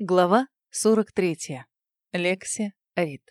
Глава 43. Лекси Рид.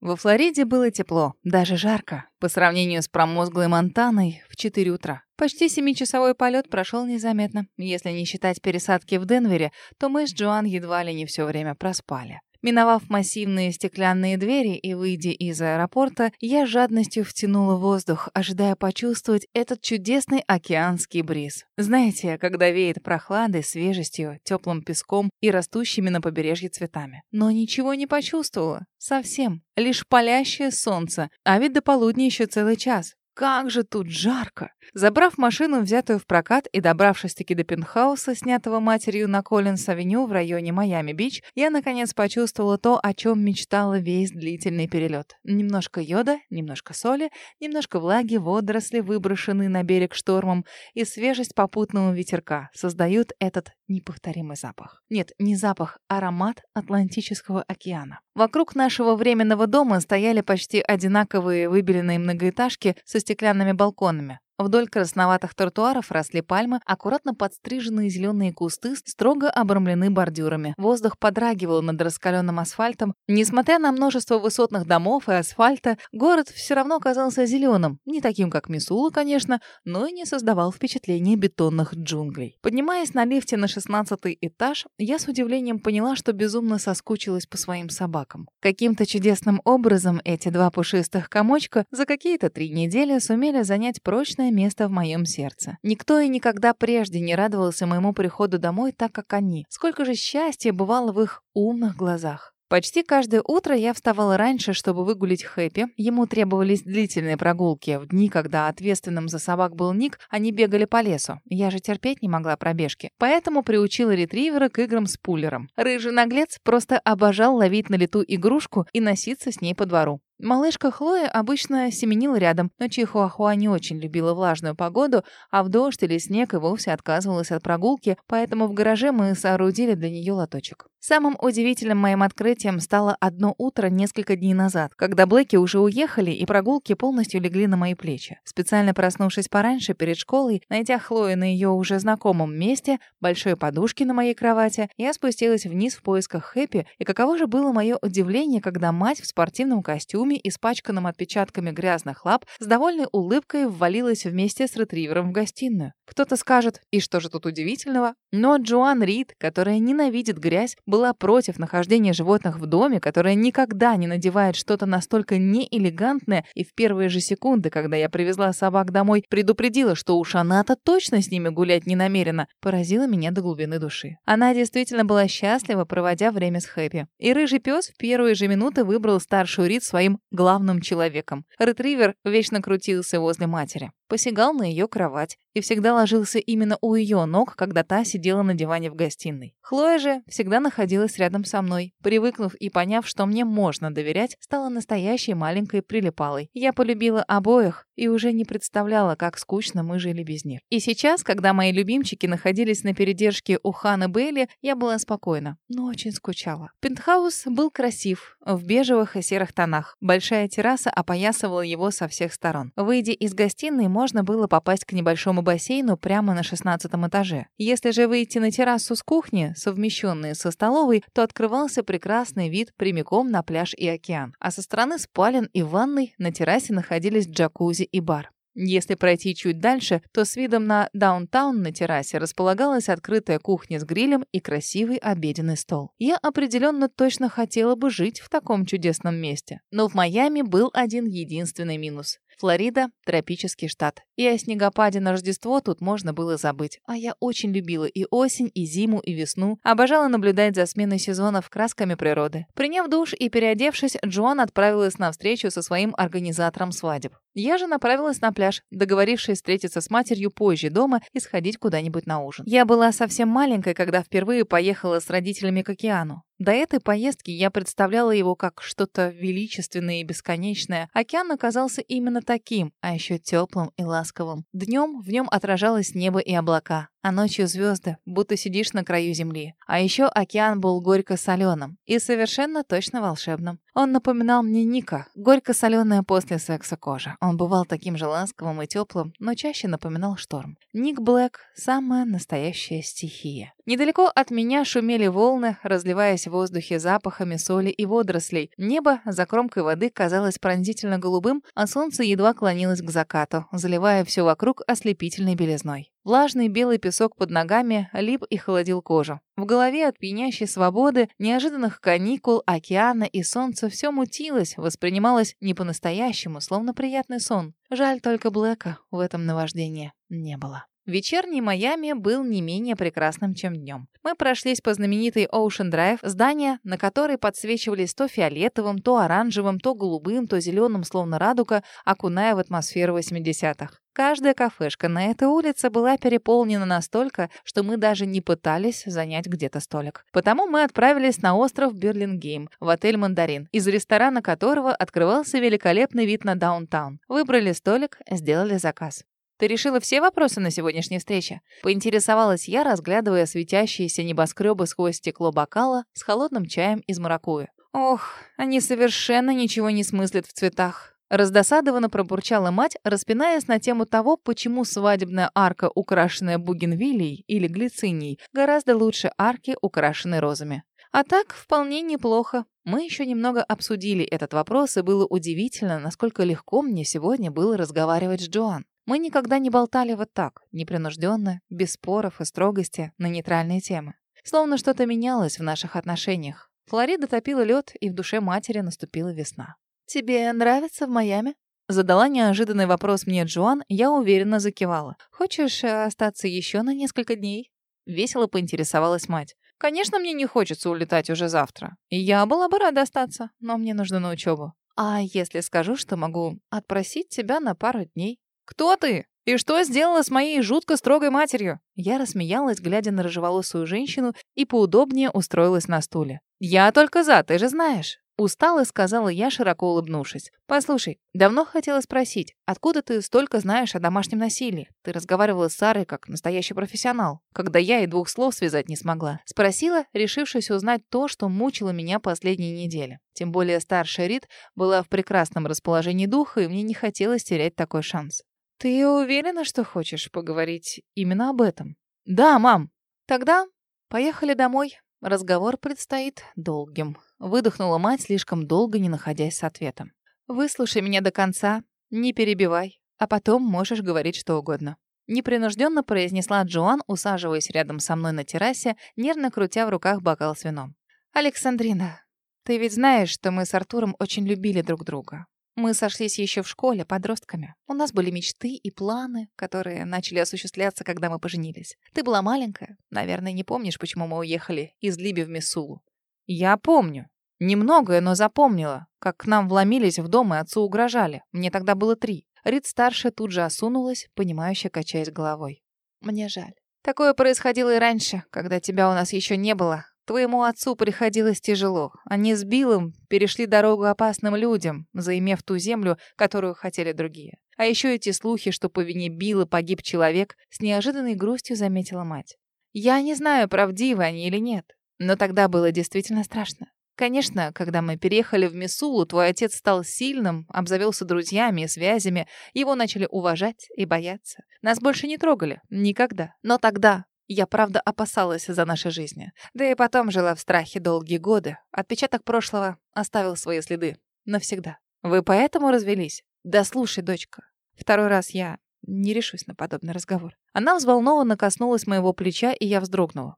Во Флориде было тепло, даже жарко, по сравнению с промозглой Монтаной в 4 утра. Почти семичасовой полет прошел незаметно. Если не считать пересадки в Денвере, то мы с Джоан едва ли не все время проспали. Миновав массивные стеклянные двери и выйдя из аэропорта, я жадностью втянула воздух, ожидая почувствовать этот чудесный океанский бриз. Знаете, когда веет прохладой, свежестью, теплым песком и растущими на побережье цветами. Но ничего не почувствовала. Совсем. Лишь палящее солнце. А ведь до полудня еще целый час. Как же тут жарко! Забрав машину, взятую в прокат, и добравшись-таки до пентхауса, снятого матерью на Коллинс-авеню в районе Майами-Бич, я, наконец, почувствовала то, о чем мечтала весь длительный перелет. Немножко йода, немножко соли, немножко влаги, водоросли, выброшенные на берег штормом, и свежесть попутного ветерка создают этот неповторимый запах. Нет, не запах, аромат Атлантического океана. Вокруг нашего временного дома стояли почти одинаковые выбеленные многоэтажки со стеклянными балконами. Вдоль красноватых тротуаров росли пальмы, аккуратно подстриженные зеленые кусты строго обрамлены бордюрами. Воздух подрагивал над раскаленным асфальтом. Несмотря на множество высотных домов и асфальта, город все равно казался зеленым. Не таким, как Мисула, конечно, но и не создавал впечатления бетонных джунглей. Поднимаясь на лифте на шестнадцатый этаж, я с удивлением поняла, что безумно соскучилась по своим собакам. Каким-то чудесным образом эти два пушистых комочка за какие-то три недели сумели занять прочное важное место в моем сердце. Никто и никогда прежде не радовался моему приходу домой так, как они. Сколько же счастья бывало в их умных глазах. Почти каждое утро я вставала раньше, чтобы выгулить Хэппи. Ему требовались длительные прогулки. В дни, когда ответственным за собак был Ник, они бегали по лесу. Я же терпеть не могла пробежки. Поэтому приучила ретривера к играм с пулером. Рыжий наглец просто обожал ловить на лету игрушку и носиться с ней по двору. Малышка Хлоя обычно семенила рядом, но Чихуахуа не очень любила влажную погоду, а в дождь или снег и вовсе отказывалась от прогулки, поэтому в гараже мы соорудили для нее лоточек. Самым удивительным моим открытием стало одно утро несколько дней назад, когда Блэки уже уехали и прогулки полностью легли на мои плечи. Специально проснувшись пораньше перед школой, найдя Хлою на ее уже знакомом месте, большой подушки на моей кровати, я спустилась вниз в поисках Хэппи, и каково же было мое удивление, когда мать в спортивном костюме костюме, испачканном отпечатками грязных лап, с довольной улыбкой ввалилась вместе с ретривером в гостиную. Кто-то скажет, и что же тут удивительного? Но Джоан Рид, которая ненавидит грязь, была против нахождения животных в доме, которая никогда не надевает что-то настолько неэлегантное, и в первые же секунды, когда я привезла собак домой, предупредила, что уж она-то точно с ними гулять не намерена, поразила меня до глубины души. Она действительно была счастлива, проводя время с Хэппи. И рыжий пес в первые же минуты выбрал старшую Рид своим главным человеком. Ретривер вечно крутился возле матери посягал на ее кровать и всегда ложился именно у ее ног, когда та сидела на диване в гостиной. Хлоя же всегда находилась рядом со мной. Привыкнув и поняв, что мне можно доверять, стала настоящей маленькой прилипалой. Я полюбила обоих и уже не представляла, как скучно мы жили без них. И сейчас, когда мои любимчики находились на передержке у Хана Бейли, я была спокойна, но очень скучала. Пентхаус был красив, в бежевых и серых тонах. Большая терраса опоясывала его со всех сторон. Выйдя из гостиной, можно было попасть к небольшому бассейну прямо на шестнадцатом этаже. Если же выйти на террасу с кухни, совмещенные со столовой, то открывался прекрасный вид прямиком на пляж и океан. А со стороны спален и ванной на террасе находились джакузи и бар. Если пройти чуть дальше, то с видом на даунтаун на террасе располагалась открытая кухня с грилем и красивый обеденный стол. Я определенно точно хотела бы жить в таком чудесном месте. Но в Майами был один единственный минус. Флорида – тропический штат. И о снегопаде на Рождество тут можно было забыть. А я очень любила и осень, и зиму, и весну. Обожала наблюдать за сменой сезонов красками природы. Приняв душ и переодевшись, Джоан отправилась на встречу со своим организатором свадеб. Я же направилась на пляж, договорившись встретиться с матерью позже дома и сходить куда-нибудь на ужин. Я была совсем маленькой, когда впервые поехала с родителями к океану. До этой поездки я представляла его как что-то величественное и бесконечное. Океан оказался именно таким, а еще теплым и ласковым. Днем в нем отражалось небо и облака, а ночью звезды, будто сидишь на краю земли. А еще океан был горько-соленым и совершенно точно волшебным. Он напоминал мне Ника, горько-соленая после секса кожа. он бывал таким же ласковым и теплым, но чаще напоминал шторм. Ник Блэк — самая настоящая стихия. Недалеко от меня шумели волны, разливаясь в воздухе запахами соли и водорослей. Небо за кромкой воды казалось пронзительно голубым, а солнце едва клонилось к закату, заливая все вокруг ослепительной белизной. Влажный белый песок под ногами лип и холодил кожу. В голове от пьянящей свободы, неожиданных каникул, океана и солнца все мутилось, воспринималось не по-настоящему, словно приятный сон. Жаль только Блэка в этом наваждении не было. Вечерний Майами был не менее прекрасным, чем днем. Мы прошлись по знаменитой Ocean Drive, здание, на которой подсвечивались то фиолетовым, то оранжевым, то голубым, то зеленым, словно радуга, окуная в атмосферу 80-х. Каждая кафешка на этой улице была переполнена настолько, что мы даже не пытались занять где-то столик. Потому мы отправились на остров Берлингейм, в отель «Мандарин», из ресторана которого открывался великолепный вид на даунтаун. Выбрали столик, сделали заказ. «Ты решила все вопросы на сегодняшней встрече?» Поинтересовалась я, разглядывая светящиеся небоскребы сквозь стекло бокала с холодным чаем из маракуйи. «Ох, они совершенно ничего не смыслят в цветах». Раздосадованно пробурчала мать, распинаясь на тему того, почему свадебная арка, украшенная бугенвилией или глицинией, гораздо лучше арки, украшенной розами. А так, вполне неплохо. Мы еще немного обсудили этот вопрос, и было удивительно, насколько легко мне сегодня было разговаривать с Джоан. Мы никогда не болтали вот так, непринужденно, без споров и строгости на нейтральные темы. Словно что-то менялось в наших отношениях. Флорида топила лед, и в душе матери наступила весна. «Тебе нравится в Майами?» Задала неожиданный вопрос мне Джоан, я уверенно закивала. «Хочешь э, остаться еще на несколько дней?» Весело поинтересовалась мать. «Конечно, мне не хочется улетать уже завтра. Я была бы рада остаться, но мне нужно на учебу. А если скажу, что могу отпросить тебя на пару дней?» «Кто ты? И что сделала с моей жутко строгой матерью?» Я рассмеялась, глядя на рыжеволосую женщину, и поудобнее устроилась на стуле. «Я только за, ты же знаешь». Устала, сказала я, широко улыбнувшись. «Послушай, давно хотела спросить, откуда ты столько знаешь о домашнем насилии? Ты разговаривала с Сарой как настоящий профессионал, когда я и двух слов связать не смогла». Спросила, решившись узнать то, что мучило меня последние недели. Тем более старшая Рит была в прекрасном расположении духа, и мне не хотелось терять такой шанс. «Ты уверена, что хочешь поговорить именно об этом?» «Да, мам». «Тогда поехали домой. Разговор предстоит долгим». Выдохнула мать, слишком долго не находясь с ответом. «Выслушай меня до конца, не перебивай, а потом можешь говорить что угодно». Непринужденно произнесла Джоан, усаживаясь рядом со мной на террасе, нервно крутя в руках бокал с вином. «Александрина, ты ведь знаешь, что мы с Артуром очень любили друг друга. Мы сошлись еще в школе подростками. У нас были мечты и планы, которые начали осуществляться, когда мы поженились. Ты была маленькая. Наверное, не помнишь, почему мы уехали из Либи в Миссулу. Я помню. Немногое, но запомнила, как к нам вломились в дом и отцу угрожали. Мне тогда было три. Рид старшая тут же осунулась, понимающе качаясь головой. Мне жаль. Такое происходило и раньше, когда тебя у нас еще не было, Твоему отцу приходилось тяжело. Они с Биллом перешли дорогу опасным людям, заимев ту землю, которую хотели другие. А еще эти слухи, что по вине Билла погиб человек, с неожиданной грустью заметила мать. Я не знаю, правдивы они или нет, но тогда было действительно страшно. Конечно, когда мы переехали в Мисулу, твой отец стал сильным, обзавелся друзьями и связями, его начали уважать и бояться. Нас больше не трогали. Никогда. Но тогда я, правда, опасалась за наши жизни. Да и потом жила в страхе долгие годы. Отпечаток прошлого оставил свои следы. Навсегда. Вы поэтому развелись? Да слушай, дочка. Второй раз я не решусь на подобный разговор. Она взволнованно коснулась моего плеча, и я вздрогнула.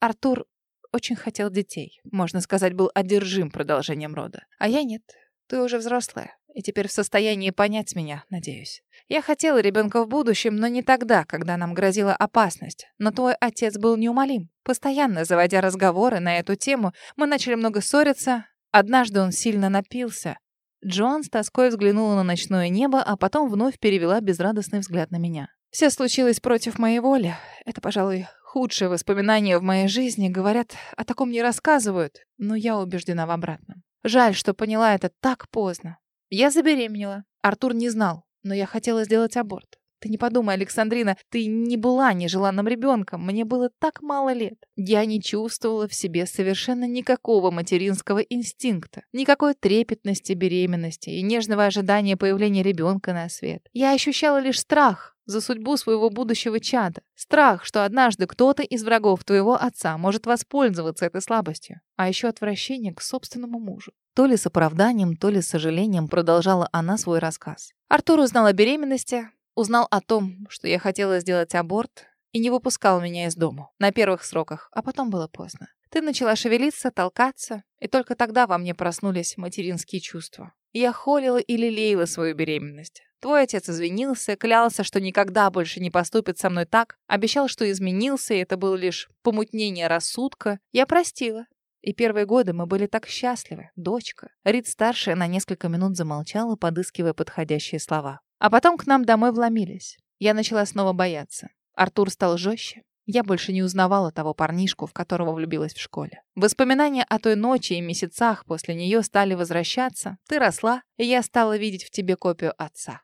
Артур очень хотел детей. Можно сказать, был одержим продолжением рода. А я нет. Ты уже взрослая и теперь в состоянии понять меня, надеюсь. Я хотела ребенка в будущем, но не тогда, когда нам грозила опасность. Но твой отец был неумолим. Постоянно заводя разговоры на эту тему, мы начали много ссориться. Однажды он сильно напился. Джоан с тоской взглянула на ночное небо, а потом вновь перевела безрадостный взгляд на меня. Все случилось против моей воли. Это, пожалуй, худшее воспоминание в моей жизни. Говорят, о таком не рассказывают, но я убеждена в обратном. Жаль, что поняла это так поздно. Я забеременела. Артур не знал, но я хотела сделать аборт. Ты не подумай, Александрина, ты не была нежеланным ребенком. Мне было так мало лет. Я не чувствовала в себе совершенно никакого материнского инстинкта, никакой трепетности беременности и нежного ожидания появления ребенка на свет. Я ощущала лишь страх за судьбу своего будущего чада. Страх, что однажды кто-то из врагов твоего отца может воспользоваться этой слабостью. А еще отвращение к собственному мужу. То ли с оправданием, то ли с сожалением продолжала она свой рассказ. Артур узнал о беременности, узнал о том, что я хотела сделать аборт, и не выпускал меня из дома на первых сроках, а потом было поздно. Ты начала шевелиться, толкаться, и только тогда во мне проснулись материнские чувства. Я холила и лелеяла свою беременность. Твой отец извинился, клялся, что никогда больше не поступит со мной так, обещал, что изменился, и это было лишь помутнение рассудка. Я простила. И первые годы мы были так счастливы, дочка. Рид старшая на несколько минут замолчала, подыскивая подходящие слова. А потом к нам домой вломились. Я начала снова бояться. Артур стал жестче. Я больше не узнавала того парнишку, в которого влюбилась в школе. Воспоминания о той ночи и месяцах после нее стали возвращаться. Ты росла, и я стала видеть в тебе копию отца.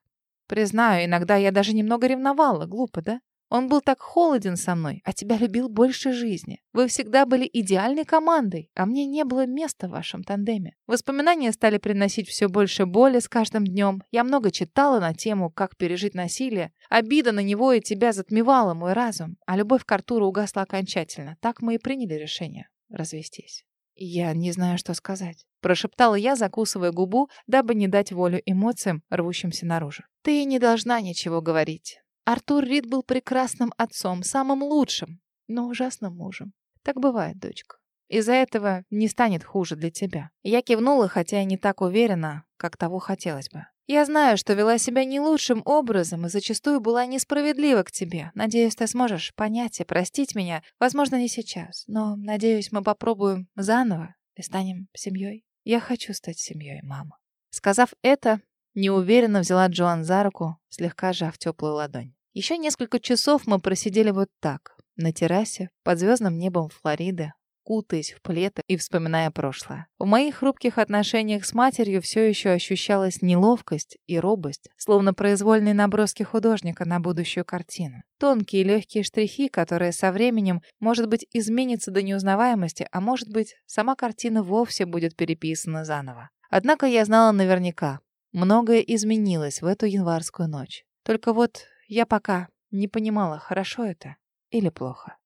Признаю, иногда я даже немного ревновала, глупо, да? Он был так холоден со мной, а тебя любил больше жизни. Вы всегда были идеальной командой, а мне не было места в вашем тандеме. Воспоминания стали приносить все больше боли с каждым днем. Я много читала на тему, как пережить насилие. Обида на него и тебя затмевала мой разум, а любовь к Артуру угасла окончательно. Так мы и приняли решение развестись. «Я не знаю, что сказать», — прошептала я, закусывая губу, дабы не дать волю эмоциям, рвущимся наружу. «Ты не должна ничего говорить. Артур Рид был прекрасным отцом, самым лучшим, но ужасным мужем. Так бывает, дочка. Из-за этого не станет хуже для тебя. Я кивнула, хотя и не так уверена, как того хотелось бы. Я знаю, что вела себя не лучшим образом и зачастую была несправедлива к тебе. Надеюсь, ты сможешь понять и простить меня. Возможно, не сейчас, но, надеюсь, мы попробуем заново и станем семьей. Я хочу стать семьей, мама. Сказав это, неуверенно взяла Джоан за руку, слегка сжав теплую ладонь. Еще несколько часов мы просидели вот так, на террасе, под звездным небом Флориды, кутаясь в плед и вспоминая прошлое. В моих хрупких отношениях с матерью все еще ощущалась неловкость и робость, словно произвольные наброски художника на будущую картину. Тонкие легкие штрихи, которые со временем, может быть, изменятся до неузнаваемости, а может быть, сама картина вовсе будет переписана заново. Однако я знала наверняка, многое изменилось в эту январскую ночь. Только вот я пока не понимала, хорошо это или плохо.